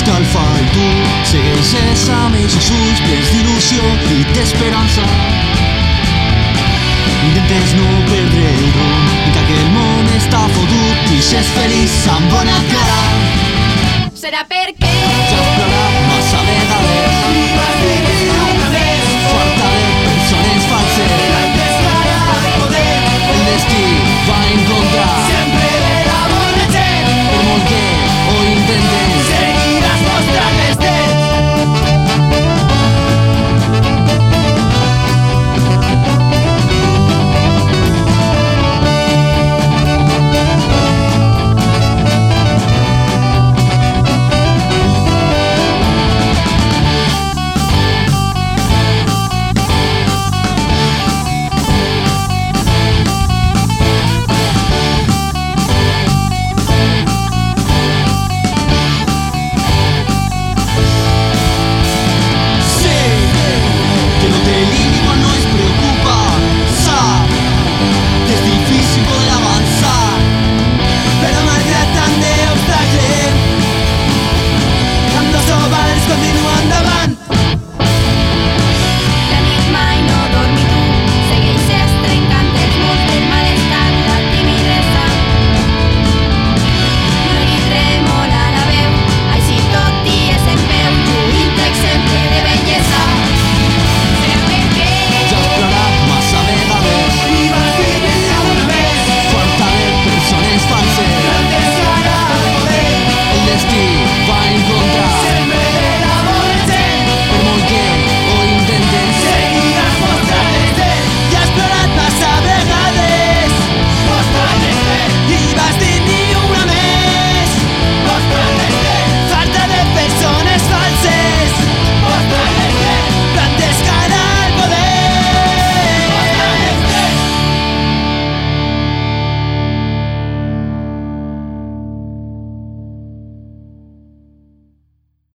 escalfa i tu segueix esa amb els ulls plens d'il·lusió i d'esperança. Intentes no perdre el rumb, encara que el món està fotut i sés feliç amb bona cara. Serà perquè...